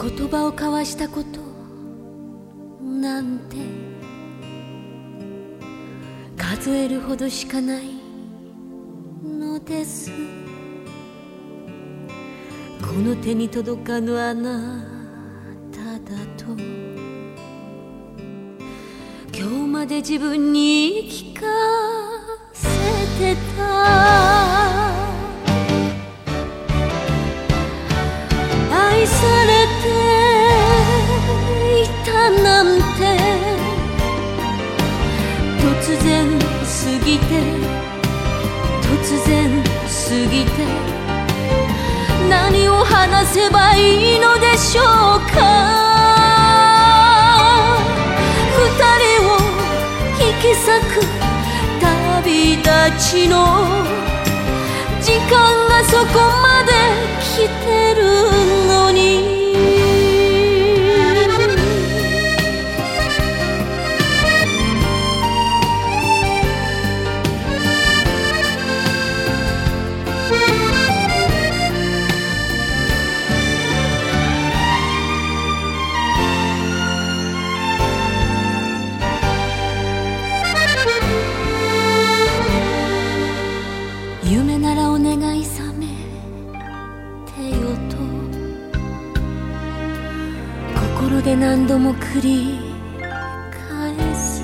言葉を交わしたこと。なんて。数えるほどしかないのです。この手に届かぬあなただと。今日まで自分に言い聞かていたなんて。突然過ぎて突然過ぎて何を話せばいいのでしょうか。二人を引き裂く旅立ちの時間がそこまで来てるのに。夢ならお願い覚めてよと心で何度も繰り返す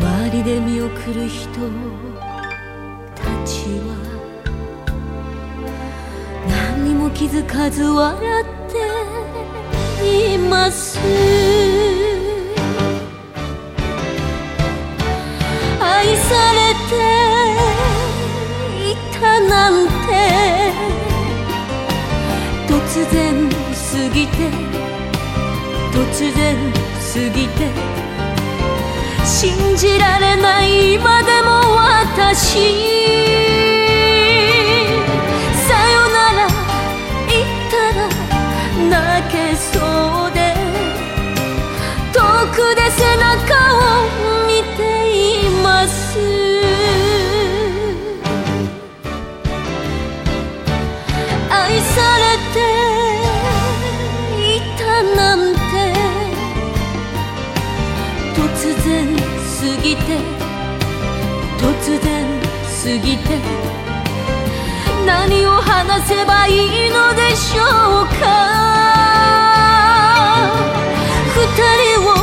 周りで見送る人たちは何にも気づかず笑っていますぎて突然過ぎて信じられない今でも私。ぎて突然過ぎて何を話せばいいのでしょうか。二人を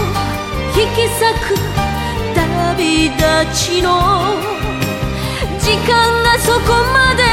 引き裂く旅立ちの時間がそこまで